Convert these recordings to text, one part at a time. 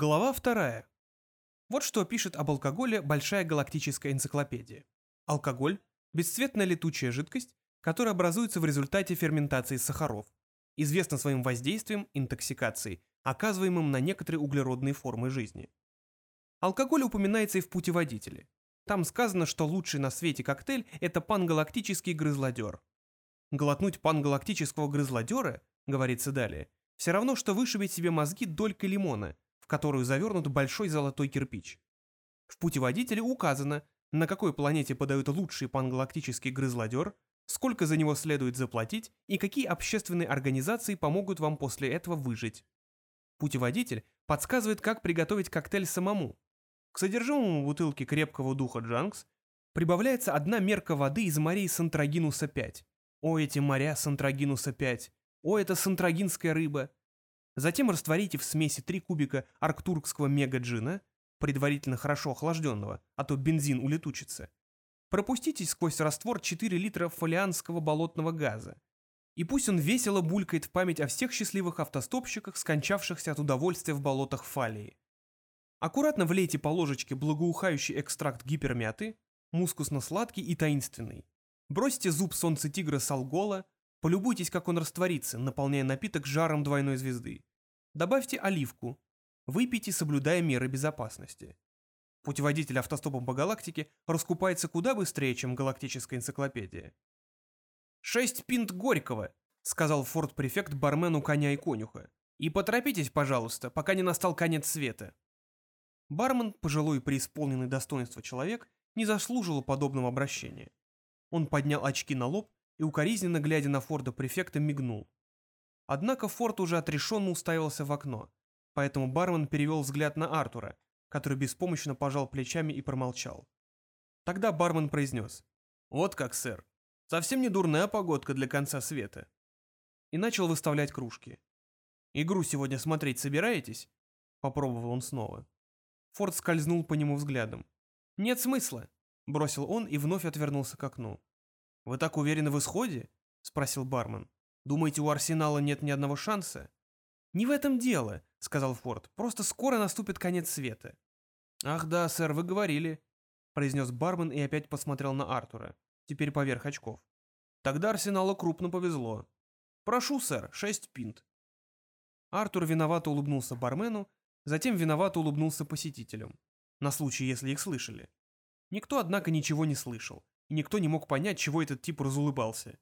Глава вторая. Вот что пишет об алкоголе Большая галактическая энциклопедия. Алкоголь – бесцветная летучая жидкость, которая образуется в результате ферментации сахаров. Известна своим воздействием, интоксикацией, оказываемым на некоторые углеродные формы жизни. Алкоголь упоминается и в путеводителе. Там сказано, что лучший на свете коктейль – это пангалактический грызлодер. Глотнуть пангалактического грызлодера, говорится далее, все равно, что вышибить себе мозги долькой лимона – которую завернут большой золотой кирпич. В путеводителе указано, на какой планете подают лучший пангалактический грызлодер, сколько за него следует заплатить и какие общественные организации помогут вам после этого выжить. Путеводитель подсказывает, как приготовить коктейль самому. К содержимому бутылки крепкого духа Джанкс прибавляется одна мерка воды из морей Сантрагинуса-5. О, эти моря Сантрагинуса-5! О, это сантрагинская рыба! Затем растворите в смеси 3 кубика арктуркского мегаджина, предварительно хорошо охлажденного, а то бензин улетучится. Пропустите сквозь раствор 4 литра фолианского болотного газа. И пусть он весело булькает в память о всех счастливых автостопщиках, скончавшихся от удовольствия в болотах Фалии. Аккуратно влейте по ложечке благоухающий экстракт гипермяты, мускусно-сладкий и таинственный. Бросьте зуб солнца тигра салгола, полюбуйтесь, как он растворится, наполняя напиток жаром двойной звезды. Добавьте оливку. Выпейте, соблюдая меры безопасности. Путеводитель автостопом по галактике раскупается куда быстрее, чем галактическая энциклопедия. «Шесть пинт Горького», — сказал форт-префект бармену коня и конюха. «И поторопитесь, пожалуйста, пока не настал конец света». Бармен, пожилой и преисполненный достоинства человек, не заслужил подобного обращения. Он поднял очки на лоб и, укоризненно глядя на Форда-префекта, мигнул. Однако Форд уже отрешенно уставился в окно, поэтому бармен перевел взгляд на Артура, который беспомощно пожал плечами и промолчал. Тогда бармен произнес. «Вот как, сэр. Совсем не дурная погодка для конца света». И начал выставлять кружки. «Игру сегодня смотреть собираетесь?» Попробовал он снова. Форд скользнул по нему взглядом. «Нет смысла», — бросил он и вновь отвернулся к окну. «Вы так уверены в исходе?» — спросил бармен. Думаете, у Арсенала нет ни одного шанса? Не в этом дело, сказал Форд. Просто скоро наступит конец света. Ах да, сэр, вы говорили, произнес бармен и опять посмотрел на Артура, теперь поверх очков. Тогда Арсеналу крупно повезло. Прошу, сэр, шесть пинт. Артур виновато улыбнулся бармену, затем виновато улыбнулся посетителям, на случай, если их слышали. Никто, однако, ничего не слышал, и никто не мог понять, чего этот тип разулыбался.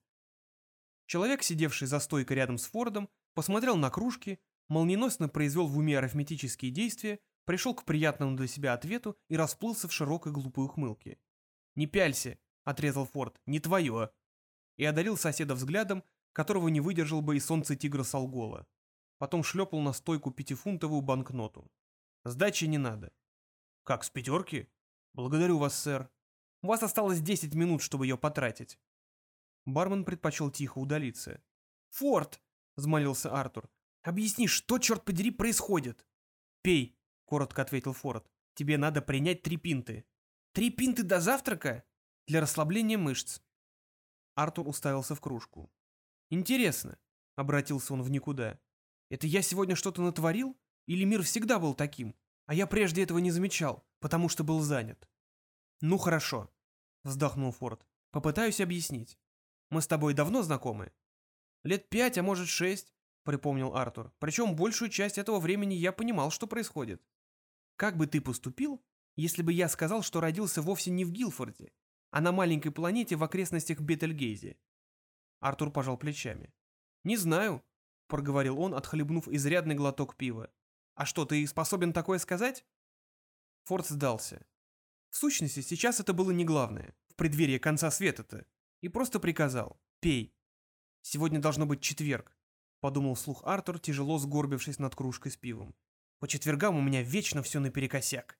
Человек, сидевший за стойкой рядом с Фордом, посмотрел на кружки, молниеносно произвел в уме арифметические действия, пришел к приятному для себя ответу и расплылся в широкой глупой ухмылке. «Не пялься», — отрезал Форд, — «не твое». И одарил соседа взглядом, которого не выдержал бы и солнце тигра Салгола. Потом шлепал на стойку пятифунтовую банкноту. «Сдачи не надо». «Как, с пятерки?» «Благодарю вас, сэр. У вас осталось десять минут, чтобы ее потратить». Бармен предпочел тихо удалиться. «Форд!» — взмолился Артур. «Объясни, что, черт подери, происходит?» «Пей», — коротко ответил Форд. «Тебе надо принять три пинты». «Три пинты до завтрака?» «Для расслабления мышц». Артур уставился в кружку. «Интересно», — обратился он в никуда. «Это я сегодня что-то натворил? Или мир всегда был таким? А я прежде этого не замечал, потому что был занят». «Ну хорошо», — вздохнул Форд. «Попытаюсь объяснить. Мы с тобой давно знакомы?» «Лет пять, а может шесть», — припомнил Артур. «Причем большую часть этого времени я понимал, что происходит. Как бы ты поступил, если бы я сказал, что родился вовсе не в Гилфорде, а на маленькой планете в окрестностях Бетельгейзе?» Артур пожал плечами. «Не знаю», — проговорил он, отхлебнув изрядный глоток пива. «А что, ты способен такое сказать?» Форд сдался. В сущности, сейчас это было не главное, в преддверии конца света-то и просто приказал «Пей». «Сегодня должно быть четверг», — подумал слух Артур, тяжело сгорбившись над кружкой с пивом. «По четвергам у меня вечно все наперекосяк.